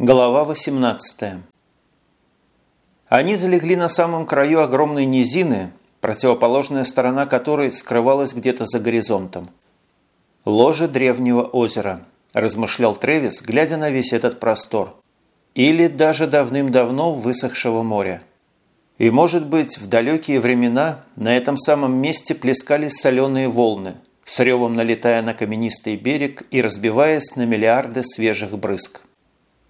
Глава 18 Они залегли на самом краю огромной низины, противоположная сторона которой скрывалась где-то за горизонтом. «Ложе древнего озера», – размышлял Тревис, глядя на весь этот простор. «Или даже давным-давно высохшего моря». И, может быть, в далекие времена на этом самом месте плескались соленые волны, с ревом налетая на каменистый берег и разбиваясь на миллиарды свежих брызг.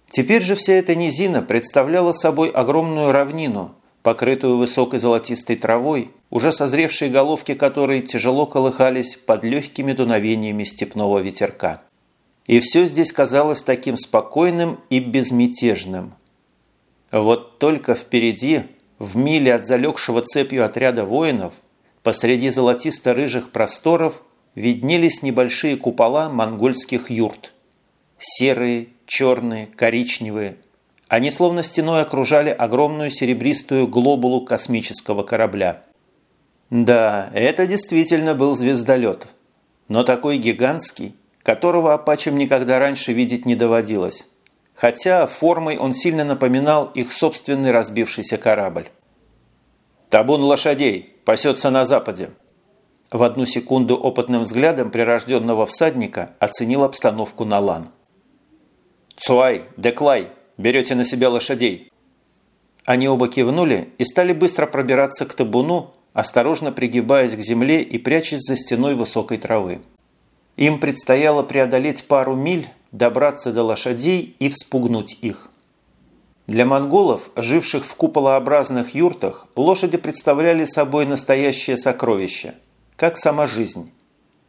Теперь же вся эта низина представляла собой огромную равнину, покрытую высокой золотистой травой, уже созревшие головки которой тяжело колыхались под легкими дуновениями степного ветерка. И все здесь казалось таким спокойным и безмятежным. Вот только впереди, в миле от залегшего цепью отряда воинов, посреди золотисто-рыжих просторов виднелись небольшие купола монгольских юрт. Серые, черные, коричневые, они словно стеной окружали огромную серебристую глобулу космического корабля. Да, это действительно был звездолет. Но такой гигантский, которого апачам никогда раньше видеть не доводилось. Хотя формой он сильно напоминал их собственный разбившийся корабль. «Табун лошадей пасется на западе», в одну секунду опытным взглядом прирожденного всадника оценил обстановку Налан. «Цуай, Деклай, берете на себя лошадей!» Они оба кивнули и стали быстро пробираться к табуну, осторожно пригибаясь к земле и прячась за стеной высокой травы. Им предстояло преодолеть пару миль, добраться до лошадей и вспугнуть их. Для монголов, живших в куполообразных юртах, лошади представляли собой настоящее сокровище, как сама жизнь.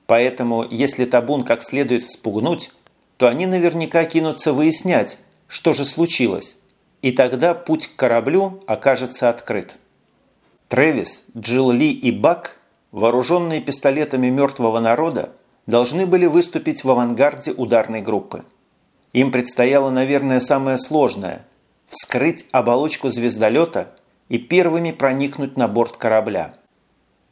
Поэтому, если табун как следует вспугнуть, то они наверняка кинутся выяснять, что же случилось, и тогда путь к кораблю окажется открыт. Трэвис, Джилл Ли и Бак, вооруженные пистолетами мертвого народа, должны были выступить в авангарде ударной группы. Им предстояло, наверное, самое сложное – вскрыть оболочку звездолета и первыми проникнуть на борт корабля.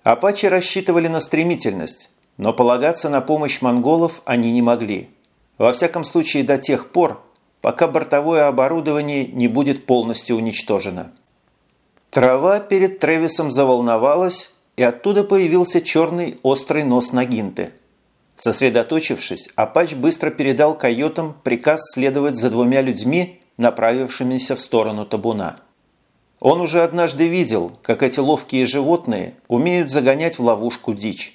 Апачи рассчитывали на стремительность, но полагаться на помощь монголов они не могли. Во всяком случае до тех пор, пока бортовое оборудование не будет полностью уничтожено. Трава перед Тревисом заволновалась, и оттуда появился черный острый нос Нагинты. Сосредоточившись, Апач быстро передал койотам приказ следовать за двумя людьми, направившимися в сторону табуна. Он уже однажды видел, как эти ловкие животные умеют загонять в ловушку дичь.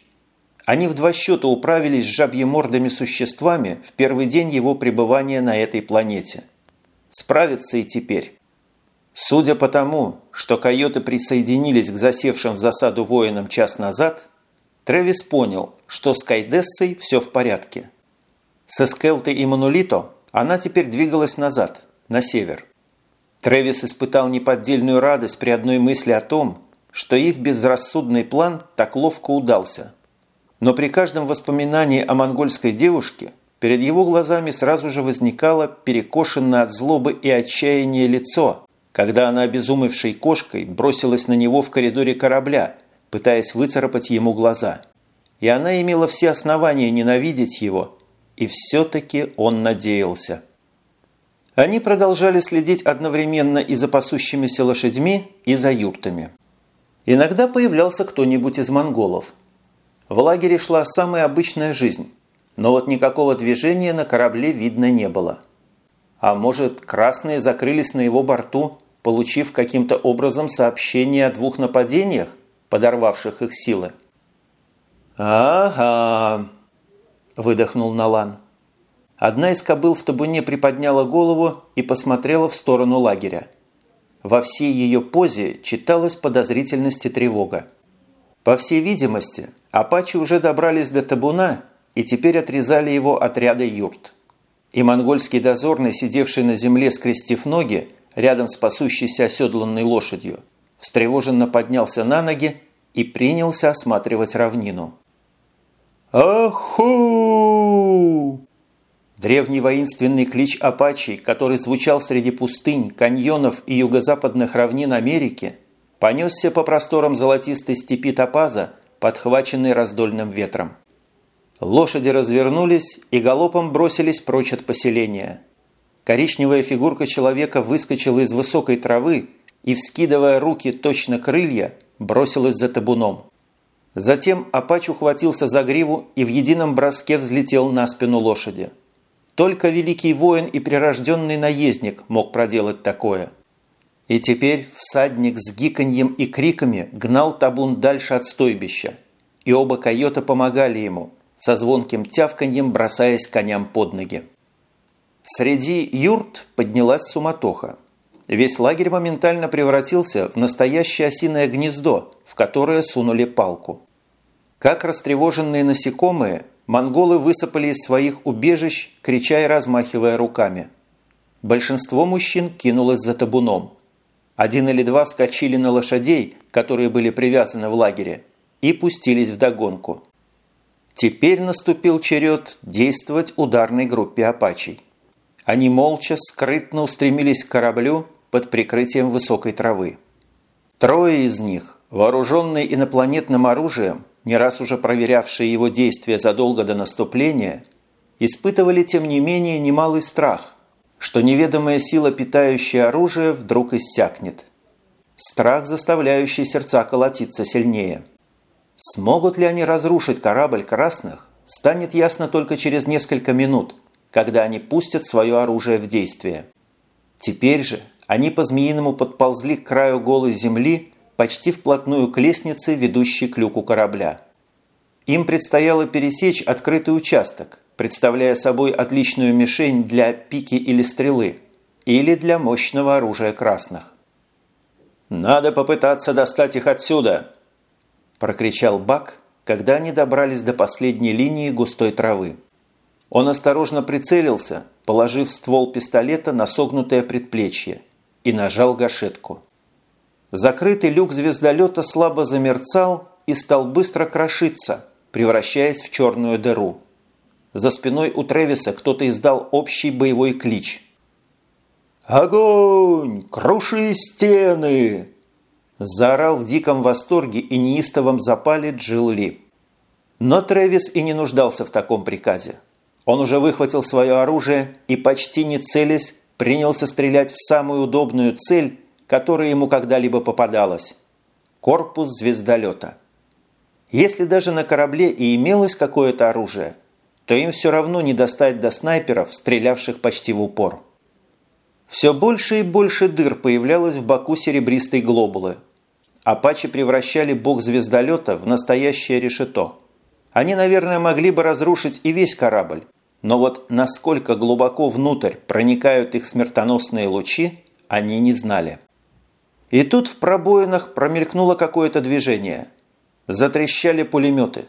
Они в два счета управились с жабьемордыми существами в первый день его пребывания на этой планете. Справятся и теперь. Судя по тому, что койоты присоединились к засевшим в засаду воинам час назад, Трэвис понял, что с Кайдессой все в порядке. Со Скелтой и Манулито она теперь двигалась назад, на север. Трэвис испытал неподдельную радость при одной мысли о том, что их безрассудный план так ловко удался – но при каждом воспоминании о монгольской девушке перед его глазами сразу же возникало перекошенное от злобы и отчаяния лицо, когда она обезумевшей кошкой бросилась на него в коридоре корабля, пытаясь выцарапать ему глаза. И она имела все основания ненавидеть его, и все-таки он надеялся. Они продолжали следить одновременно и за пасущимися лошадьми, и за юртами. Иногда появлялся кто-нибудь из монголов – в лагере шла самая обычная жизнь, но вот никакого движения на корабле видно не было. А может, красные закрылись на его борту, получив каким-то образом сообщение о двух нападениях, подорвавших их силы? «Ага», – выдохнул Налан. Одна из кобыл в табуне приподняла голову и посмотрела в сторону лагеря. Во всей ее позе читалась подозрительность и тревога. По всей видимости, апачи уже добрались до табуна и теперь отрезали его от ряда юрт. И монгольский дозорный, сидевший на земле, скрестив ноги, рядом с пасущейся оседланной лошадью, встревоженно поднялся на ноги и принялся осматривать равнину. «Аху!» Древний воинственный клич апачей, который звучал среди пустынь, каньонов и юго-западных равнин Америки – понесся по просторам золотистой степи топаза, подхваченный раздольным ветром. Лошади развернулись и галопом бросились прочь от поселения. коричневая фигурка человека выскочила из высокой травы и, вскидывая руки точно крылья, бросилась за табуном. Затем Апач ухватился за гриву и в едином броске взлетел на спину лошади. Только великий воин и прирожденный наездник мог проделать такое. И теперь всадник с гиканьем и криками гнал табун дальше от стойбища, и оба койота помогали ему, со звонким тявканьем бросаясь коням под ноги. Среди юрт поднялась суматоха. Весь лагерь моментально превратился в настоящее осиное гнездо, в которое сунули палку. Как растревоженные насекомые, монголы высыпали из своих убежищ, крича и размахивая руками. Большинство мужчин кинулось за табуном. Один или два вскочили на лошадей, которые были привязаны в лагере, и пустились в догонку. Теперь наступил черед действовать ударной группе апачей. Они молча, скрытно устремились к кораблю, под прикрытием высокой травы. Трое из них, вооруженные инопланетным оружием, не раз уже проверявшие его действия задолго до наступления, испытывали тем не менее немалый страх, что неведомая сила, питающая оружие, вдруг иссякнет. Страх, заставляющий сердца колотиться сильнее. Смогут ли они разрушить корабль красных, станет ясно только через несколько минут, когда они пустят свое оружие в действие. Теперь же они по-змеиному подползли к краю голой земли, почти вплотную к лестнице, ведущей к люку корабля. Им предстояло пересечь открытый участок, представляя собой отличную мишень для пики или стрелы, или для мощного оружия красных. «Надо попытаться достать их отсюда!» – прокричал Бак, когда они добрались до последней линии густой травы. Он осторожно прицелился, положив ствол пистолета на согнутое предплечье – и нажал гашетку. Закрытый люк звездолета слабо замерцал и стал быстро крошиться, превращаясь в черную дыру. За спиной у Тревиса кто-то издал общий боевой клич. «Огонь! Круши стены!» Заорал в диком восторге и неистовом запале Джилл Ли. Но Тревис и не нуждался в таком приказе. Он уже выхватил свое оружие и, почти не целясь, принялся стрелять в самую удобную цель, которая ему когда-либо попадалась – корпус звездолета. Если даже на корабле и имелось какое-то оружие, то им все равно не достать до снайперов, стрелявших почти в упор. Все больше и больше дыр появлялось в боку серебристой глобулы. Апачи превращали бок звездолета в настоящее решето. Они, наверное, могли бы разрушить и весь корабль, но вот насколько глубоко внутрь проникают их смертоносные лучи, они не знали. И тут в пробоинах промелькнуло какое-то движение. Затрещали пулеметы.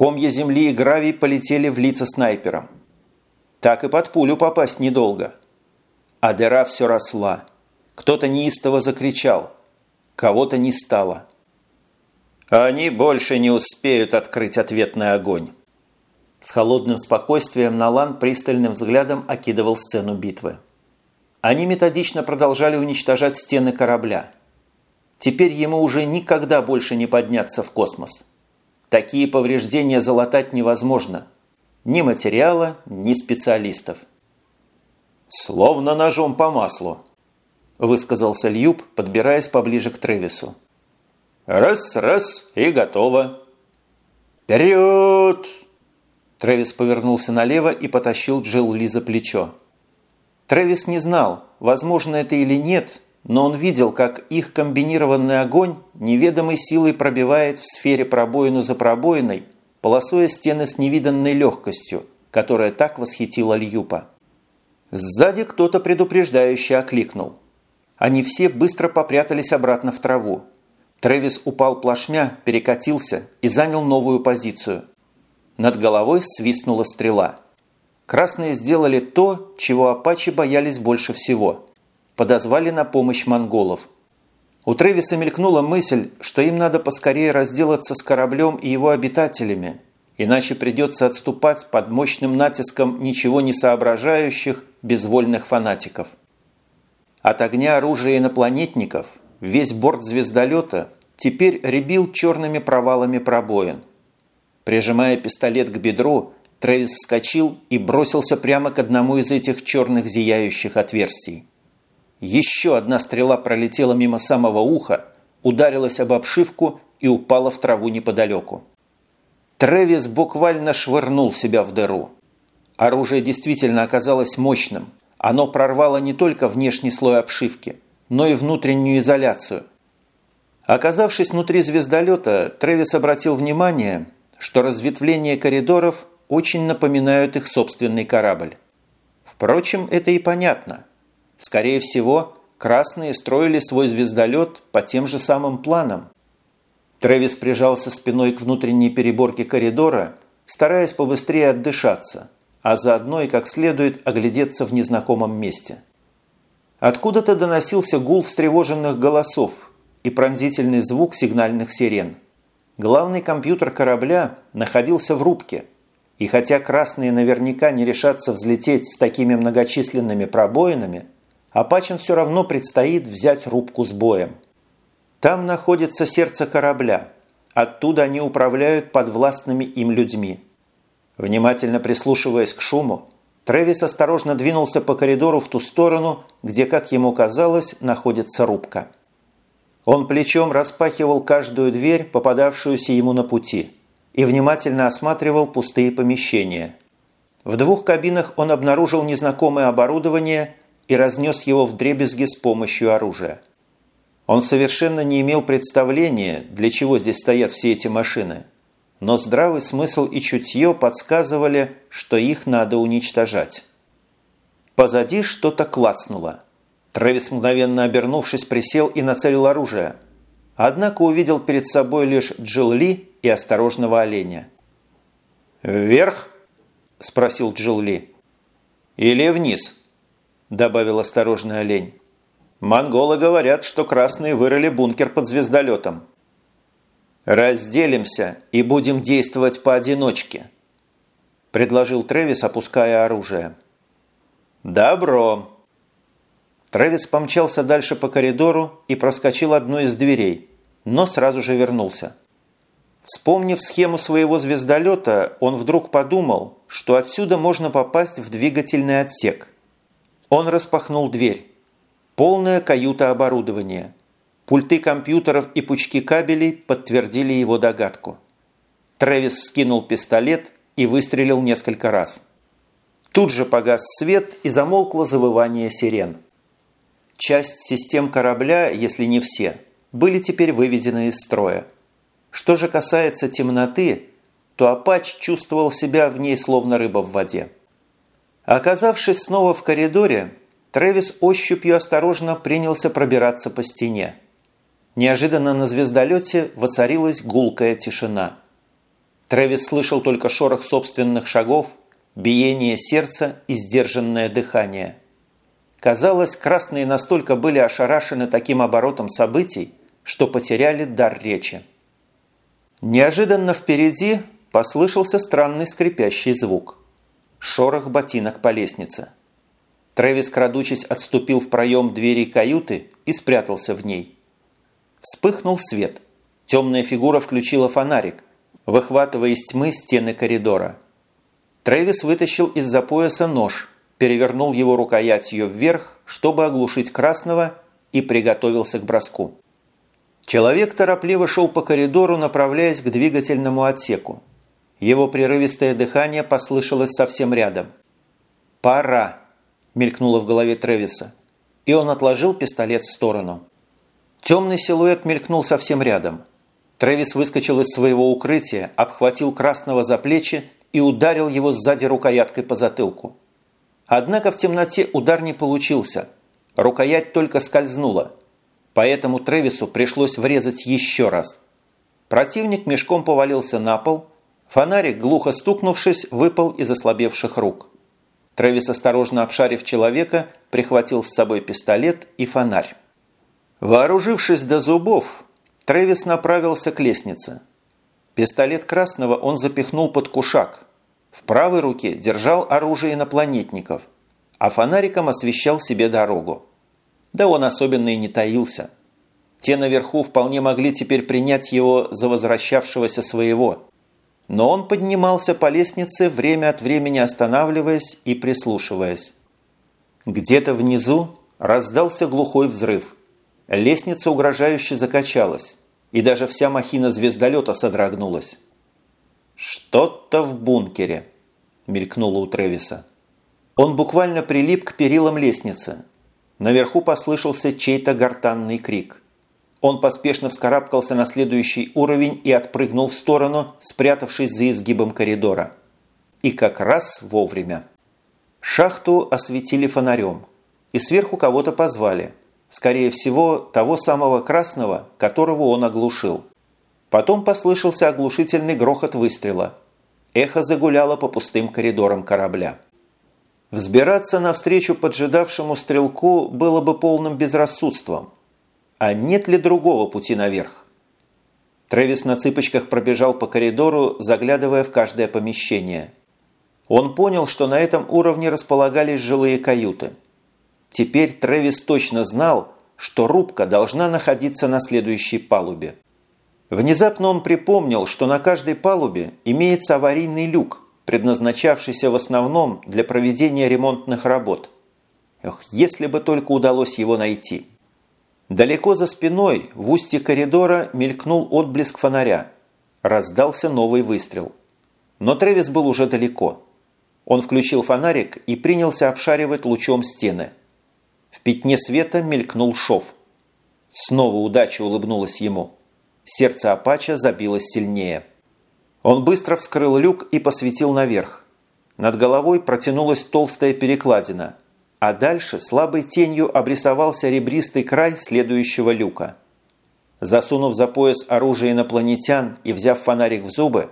Комья земли и гравий полетели в лица снайперам. Так и под пулю попасть недолго. А дыра все росла. Кто-то неистово закричал. Кого-то не стало. Они больше не успеют открыть ответный огонь. С холодным спокойствием Налан пристальным взглядом окидывал сцену битвы. Они методично продолжали уничтожать стены корабля. Теперь ему уже никогда больше не подняться в космос. Такие повреждения залатать невозможно. Ни материала, ни специалистов. «Словно ножом по маслу», – высказался Льюб, подбираясь поближе к Тревису. «Раз-раз и готово». «Вперед!» Трэвис повернулся налево и потащил Джилл Ли за плечо. Трэвис не знал, возможно это или нет, но он видел, как их комбинированный огонь неведомой силой пробивает в сфере пробоину за пробоиной, полосуя стены с невиданной легкостью, которая так восхитила Льюпа. Сзади кто-то предупреждающе окликнул. Они все быстро попрятались обратно в траву. Трэвис упал плашмя, перекатился и занял новую позицию. Над головой свистнула стрела. Красные сделали то, чего апачи боялись больше всего. Подозвали на помощь монголов. У Тревиса мелькнула мысль, что им надо поскорее разделаться с кораблем и его обитателями, иначе придется отступать под мощным натиском ничего не соображающих, безвольных фанатиков. От огня оружия инопланетников весь борт звездолета теперь рябил черными провалами пробоин – Прижимая пистолет к бедру, Трэвис вскочил и бросился прямо к одному из этих черных зияющих отверстий. Еще одна стрела пролетела мимо самого уха, ударилась об обшивку и упала в траву неподалеку. Трэвис буквально швырнул себя в дыру. Оружие действительно оказалось мощным. Оно прорвало не только внешний слой обшивки, но и внутреннюю изоляцию. Оказавшись внутри звездолета, Трэвис обратил внимание, что разветвления коридоров очень напоминают их собственный корабль. Впрочем, это и понятно. Скорее всего, красные строили свой звездолет по тем же самым планам. Трэвис прижался спиной к внутренней переборке коридора, стараясь побыстрее отдышаться, а заодно и как следует оглядеться в незнакомом месте. Откуда-то доносился гул встревоженных голосов и пронзительный звук сигнальных сирен. Главный компьютер корабля находился в рубке, и хотя красные наверняка не решатся взлететь с такими многочисленными пробоинами, Апачам все равно предстоит взять рубку с боем. Там находится сердце корабля. Оттуда они управляют подвластными им людьми. Внимательно прислушиваясь к шуму, Трэвис осторожно двинулся по коридору в ту сторону, где, как ему казалось, находится рубка. Он плечом распахивал каждую дверь, попадавшуюся ему на пути, и внимательно осматривал пустые помещения. В двух кабинах он обнаружил незнакомое оборудование и разнес его в дребезги с помощью оружия. Он совершенно не имел представления, для чего здесь стоят все эти машины, но здравый смысл и чутье подсказывали, что их надо уничтожать. Позади что-то клацнуло. Трэвис, мгновенно обернувшись, присел и нацелил оружие. Однако увидел перед собой лишь Джилл Ли и осторожного оленя. «Вверх?» – спросил Джилл Ли. «Или вниз?» Добавил осторожный олень. «Монголы говорят, что красные вырыли бункер под звездолетом». «Разделимся и будем действовать поодиночке», – предложил Трэвис, опуская оружие. «Добро». Трэвис помчался дальше по коридору и проскочил одну из дверей, но сразу же вернулся. Вспомнив схему своего звездолета, он вдруг подумал, что отсюда можно попасть в двигательный отсек – он распахнул дверь. Полная каюта оборудования. Пульты компьютеров и пучки кабелей подтвердили его догадку. Трэвис скинул пистолет и выстрелил несколько раз. Тут же погас свет и замолкло завывание сирен. Часть систем корабля, если не все, были теперь выведены из строя. Что же касается темноты, то Апач чувствовал себя в ней словно рыба в воде. Оказавшись снова в коридоре, Трэвис ощупью осторожно принялся пробираться по стене. Неожиданно на звездолете воцарилась гулкая тишина. Трэвис слышал только шорох собственных шагов, биение сердца и сдержанное дыхание. Казалось, красные настолько были ошарашены таким оборотом событий, что потеряли дар речи. Неожиданно впереди послышался странный скрипящий звук шорох ботинок по лестнице. Трэвис, крадучись, отступил в проем двери каюты и спрятался в ней. Вспыхнул свет. Темная фигура включила фонарик, выхватывая из тьмы стены коридора. Трэвис вытащил из-за пояса нож, перевернул его рукоятью вверх, чтобы оглушить красного, и приготовился к броску. Человек торопливо шел по коридору, направляясь к двигательному отсеку. Его прерывистое дыхание послышалось совсем рядом. «Пора!» – мелькнуло в голове Тревиса, и он отложил пистолет в сторону. Темный силуэт мелькнул совсем рядом. Тревис выскочил из своего укрытия, обхватил красного за плечи и ударил его сзади рукояткой по затылку. Однако в темноте удар не получился. Рукоять только скользнула. Поэтому Тревису пришлось врезать еще раз. Противник мешком повалился на пол, Фонарик, глухо стукнувшись, выпал из ослабевших рук. Трэвис, осторожно обшарив человека, прихватил с собой пистолет и фонарь. Вооружившись до зубов, Трэвис направился к лестнице. Пистолет красного он запихнул под кушак. В правой руке держал оружие инопланетников, а фонариком освещал себе дорогу. Да он особенно и не таился. Те наверху вполне могли теперь принять его за возвращавшегося своего – но он поднимался по лестнице, время от времени останавливаясь и прислушиваясь. Где-то внизу раздался глухой взрыв. Лестница угрожающе закачалась, и даже вся махина звездолета содрогнулась. «Что-то в бункере», – мелькнуло у Тревиса. Он буквально прилип к перилам лестницы. Наверху послышался чей-то гортанный крик. Он поспешно вскарабкался на следующий уровень и отпрыгнул в сторону, спрятавшись за изгибом коридора. И как раз вовремя. Шахту осветили фонарем, и сверху кого-то позвали. Скорее всего, того самого красного, которого он оглушил. Потом послышался оглушительный грохот выстрела. Эхо загуляло по пустым коридорам корабля. Взбираться навстречу поджидавшему стрелку было бы полным безрассудством. А нет ли другого пути наверх? Трэвис на цыпочках пробежал по коридору, заглядывая в каждое помещение. Он понял, что на этом уровне располагались жилые каюты. Теперь Трэвис точно знал, что рубка должна находиться на следующей палубе. Внезапно он припомнил, что на каждой палубе имеется аварийный люк, предназначавшийся в основном для проведения ремонтных работ. Эх, если бы только удалось его найти. Далеко за спиной, в устье коридора, мелькнул отблеск фонаря. Раздался новый выстрел. Но Тревис был уже далеко. Он включил фонарик и принялся обшаривать лучом стены. В пятне света мелькнул шов. Снова удача улыбнулась ему. Сердце Апача забилось сильнее. Он быстро вскрыл люк и посветил наверх. Над головой протянулась толстая перекладина, а дальше слабой тенью обрисовался ребристый край следующего люка. Засунув за пояс оружие инопланетян и взяв фонарик в зубы,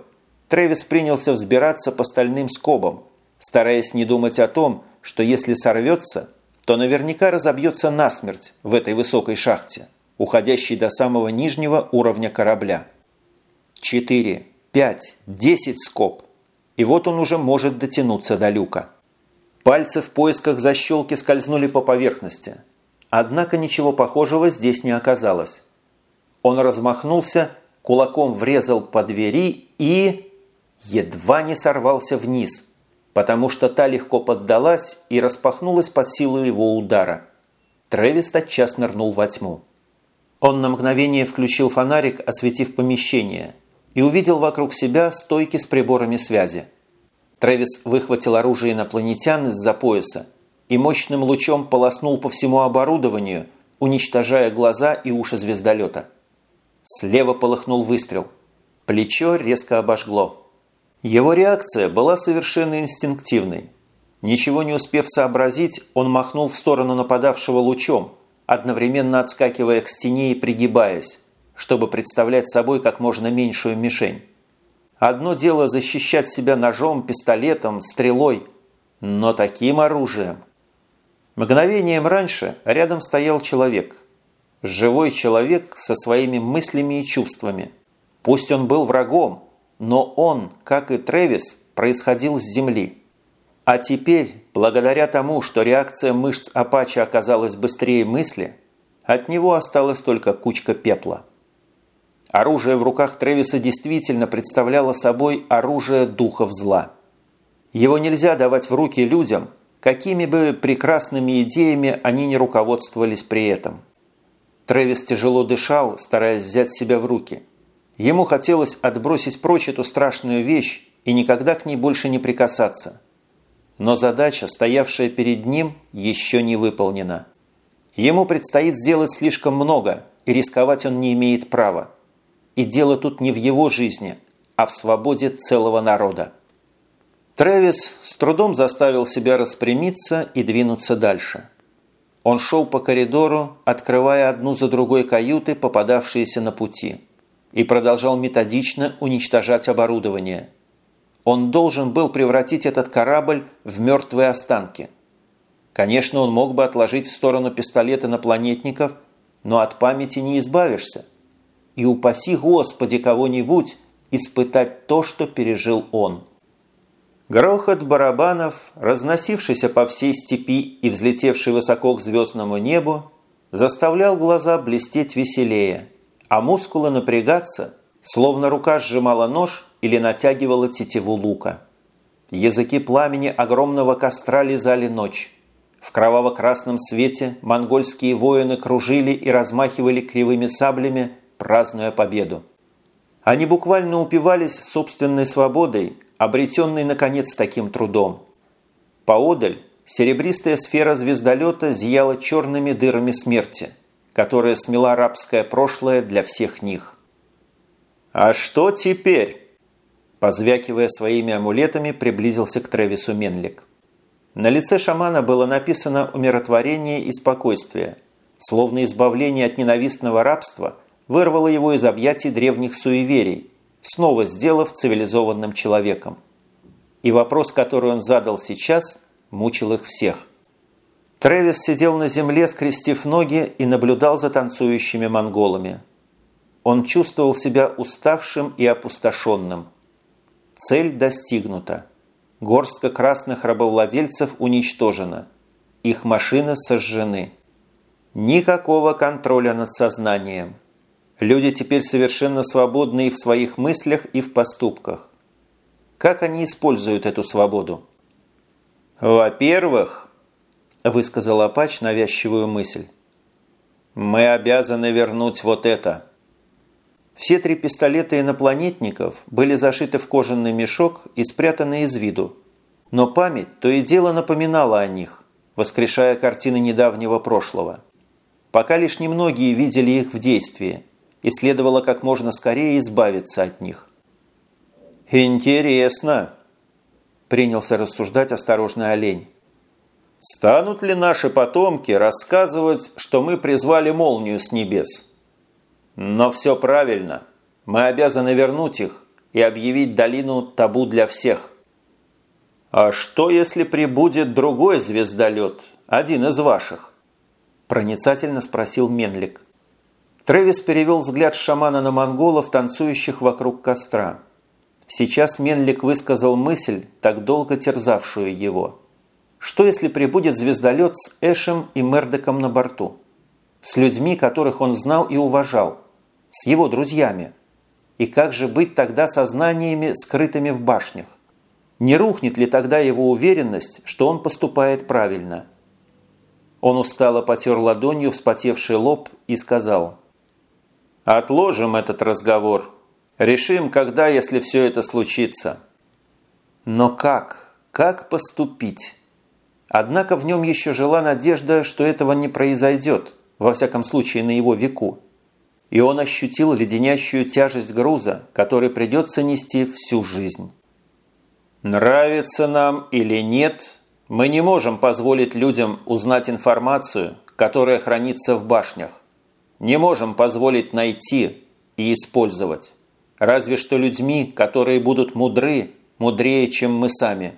Трэвис принялся взбираться по стальным скобам, стараясь не думать о том, что если сорвется, то наверняка разобьется насмерть в этой высокой шахте, уходящей до самого нижнего уровня корабля. Четыре, пять, десять скоб, и вот он уже может дотянуться до люка. Пальцы в поисках защелки скользнули по поверхности, однако ничего похожего здесь не оказалось. Он размахнулся, кулаком врезал по двери и... едва не сорвался вниз – потому что та легко поддалась и распахнулась под силу его удара. Трэвис тотчас нырнул во тьму. Он на мгновение включил фонарик, осветив помещение, и увидел вокруг себя стойки с приборами связи. Трэвис выхватил оружие инопланетян из-за пояса и мощным лучом полоснул по всему оборудованию, уничтожая глаза и уши звездолета. Слева полыхнул выстрел. Плечо резко обожгло. Его реакция была совершенно инстинктивной. Ничего не успев сообразить, он махнул в сторону нападавшего лучом, одновременно отскакивая к стене и пригибаясь, чтобы представлять собой как можно меньшую мишень. Одно дело защищать себя ножом, пистолетом, стрелой, но таким оружием. Мгновением раньше рядом стоял человек. Живой человек со своими мыслями и чувствами. Пусть он был врагом, но он, как и Трэвис, происходил с Земли. А теперь, благодаря тому, что реакция мышц Апача оказалась быстрее мысли, от него осталась только кучка пепла. Оружие в руках Трэвиса действительно представляло собой оружие духов зла. Его нельзя давать в руки людям, какими бы прекрасными идеями они не руководствовались при этом. Трэвис тяжело дышал, стараясь взять себя в руки – Ему хотелось отбросить прочь эту страшную вещь и никогда к ней больше не прикасаться. Но задача, стоявшая перед ним, еще не выполнена. Ему предстоит сделать слишком много, и рисковать он не имеет права. И дело тут не в его жизни, а в свободе целого народа. Трэвис с трудом заставил себя распрямиться и двинуться дальше. Он шел по коридору, открывая одну за другой каюты, попадавшиеся на пути – и продолжал методично уничтожать оборудование. Он должен был превратить этот корабль в мертвые останки. Конечно, он мог бы отложить в сторону пистолет инопланетников, но от памяти не избавишься. И упаси Господи кого-нибудь испытать то, что пережил он. Грохот барабанов, разносившийся по всей степи и взлетевший высоко к звездному небу, заставлял глаза блестеть веселее – а мускулы напрягаться, Словно рука сжимала нож или натягивала тетиву лука. Языки пламени огромного костра лизали ночь. В кроваво-красном свете монгольские воины кружили и размахивали кривыми саблями, празднуя победу. Они буквально упивались собственной свободой, обретенной, наконец, таким трудом. Поодаль серебристая сфера звездолета зияла черными дырами смерти, которая смела рабское прошлое для всех них. «А что теперь?» Позвякивая своими амулетами, приблизился к Тревису Менлик. На лице шамана было написано умиротворение и спокойствие, словно избавление от ненавистного рабства вырвало его из объятий древних суеверий, снова сделав цивилизованным человеком. И вопрос, который он задал сейчас, мучил их всех. Тревис сидел на земле, скрестив ноги, и наблюдал за танцующими монголами. Он чувствовал себя уставшим и опустошенным. Цель достигнута. Горстка красных рабовладельцев уничтожена. Их машины сожжены. Никакого контроля над сознанием. Люди теперь совершенно свободны и в своих мыслях, и в поступках. Как они используют эту свободу? «Во-первых», – высказал Апач навязчивую мысль, – «мы обязаны вернуть вот это». Все три пистолета инопланетников были зашиты в кожаный мешок и спрятаны из виду. Но память то и дело напоминала о них, воскрешая картины недавнего прошлого. Пока лишь немногие видели их в действии, и следовало как можно скорее избавиться от них. «Интересно», – принялся рассуждать осторожный олень. «Станут ли наши потомки рассказывать, что мы призвали молнию с небес?» Но все правильно. Мы обязаны вернуть их и объявить долину табу для всех. А что, если прибудет другой звездолет, один из ваших? Проницательно спросил Менлик. Трэвис перевел взгляд шамана на монголов, танцующих вокруг костра. Сейчас Менлик высказал мысль, так долго терзавшую его. Что если прибудет звездолет с Эшем и Мердеком на борту? С людьми, которых он знал и уважал – с его друзьями? И как же быть тогда со знаниями, скрытыми в башнях? Не рухнет ли тогда его уверенность, что он поступает правильно? Он устало потер ладонью вспотевший лоб и сказал «Отложим этот разговор. Решим, когда, если все это случится». Но как? Как поступить? Однако в нем еще жила надежда, что этого не произойдет, во всяком случае на его веку и он ощутил леденящую тяжесть груза, который придется нести всю жизнь. Нравится нам или нет, мы не можем позволить людям узнать информацию, которая хранится в башнях. Не можем позволить найти и использовать. Разве что людьми, которые будут мудры, мудрее, чем мы сами.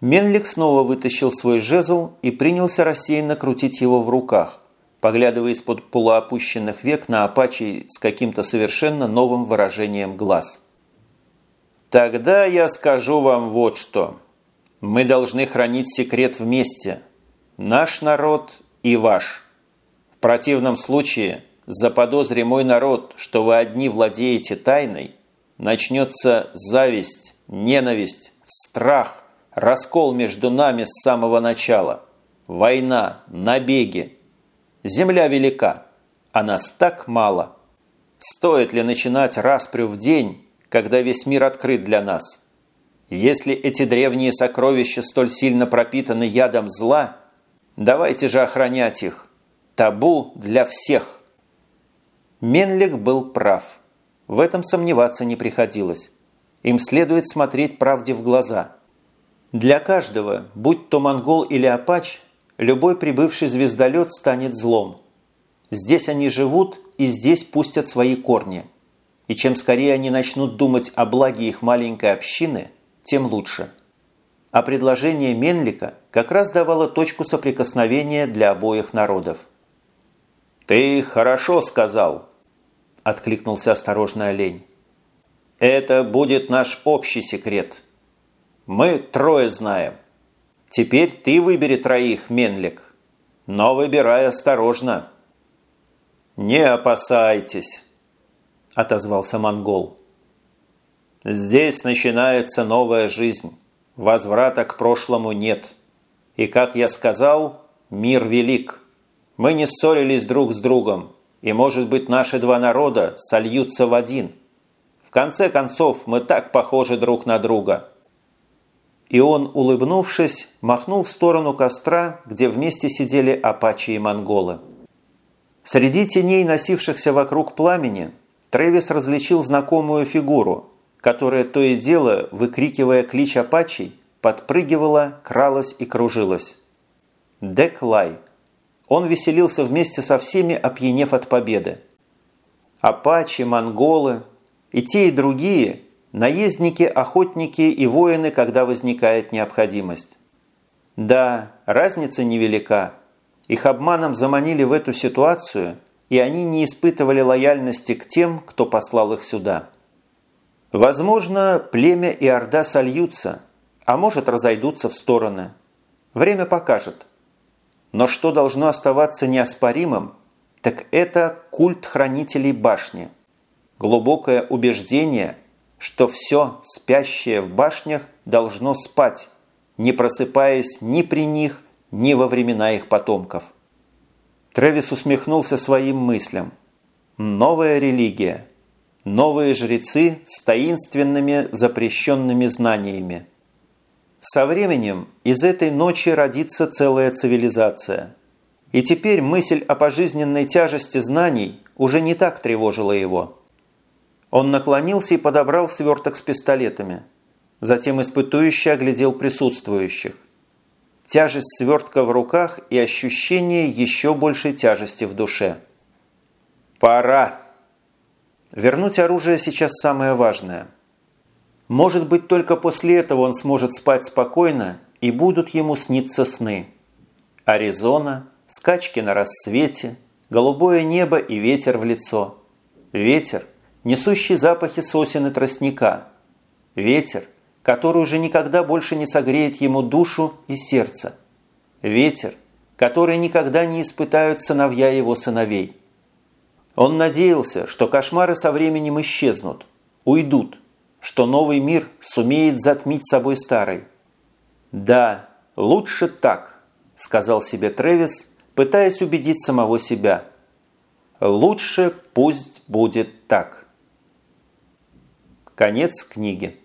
Менлик снова вытащил свой жезл и принялся рассеянно крутить его в руках – поглядывая из-под полуопущенных век на Апачи с каким-то совершенно новым выражением глаз. «Тогда я скажу вам вот что. Мы должны хранить секрет вместе. Наш народ и ваш. Противном случае, заподозри мой народ, что вы одни владеете тайной, начнется зависть, ненависть, страх, раскол между нами с самого начала, война, набеги, Земля велика, а нас так мало. Стоит ли начинать распрю в день, когда весь мир открыт для нас? Если эти древние сокровища столь сильно пропитаны ядом зла, давайте же охранять их. Табу для всех. Менлик был прав. В этом сомневаться не приходилось. Им следует смотреть правде в глаза. Для каждого, будь то монгол или апач, любой прибывший звездолет станет злом. Здесь они живут и здесь пустят свои корни. И чем скорее они начнут думать о благе их маленькой общины, тем лучше. А предложение Менлика как раз давало точку соприкосновения для обоих народов. «Ты хорошо сказал», – откликнулся осторожный олень. «Это будет наш общий секрет. Мы трое знаем – Теперь ты выбери троих, Менлик. Но выбирай осторожно. Не опасайтесь. – отозвался монгол. «Здесь начинается новая жизнь. Возврата к прошлому нет. И, как я сказал, мир велик. Мы не ссорились друг с другом, и, может быть, наши два народа сольются в один. В конце концов, мы так похожи друг на друга». И он, улыбнувшись, махнул в сторону костра, где вместе сидели апачи и монголы. Среди теней, носившихся вокруг пламени, Трэвис различил знакомую фигуру, которая то и дело, выкрикивая клич апачей, подпрыгивала, кралась и кружилась. Деклай. Он веселился вместе со всеми, опьянев от победы. Апачи, монголы и те, и другие – наездники, охотники и воины, когда возникает необходимость. Да, разница невелика. Их обманом заманили в эту ситуацию – и они не испытывали лояльности к тем, кто послал их сюда. Возможно, племя и Орда сольются, а может разойдутся в стороны. Время покажет. Но что должно оставаться неоспоримым, так это культ хранителей башни. Глубокое убеждение, что все спящее в башнях должно спать, не просыпаясь ни при них, ни во времена их потомков. Трэвис усмехнулся своим мыслям. Новая религия. Новые жрецы с таинственными запрещенными знаниями. Со временем из этой ночи родится целая цивилизация. И теперь мысль о пожизненной тяжести знаний уже не так тревожила его. Он наклонился и подобрал сверток с пистолетами. Затем испытующе оглядел присутствующих тяжесть свертка в руках и ощущение еще большей тяжести в душе. «Пора!» Вернуть оружие сейчас самое важное. Может быть, только после этого он сможет спать спокойно и будут ему сниться сны. Аризона, скачки на рассвете, голубое небо и ветер в лицо. Ветер, несущий запахи сосен и тростника. Ветер – который уже никогда больше не согреет ему душу и сердце. Ветер, который никогда не испытают сыновья его сыновей. Он надеялся, что кошмары со временем исчезнут, уйдут, что новый мир сумеет затмить собой старый. «Да, лучше так», – сказал себе Трэвис, пытаясь убедить самого себя. «Лучше пусть будет так». Конец книги.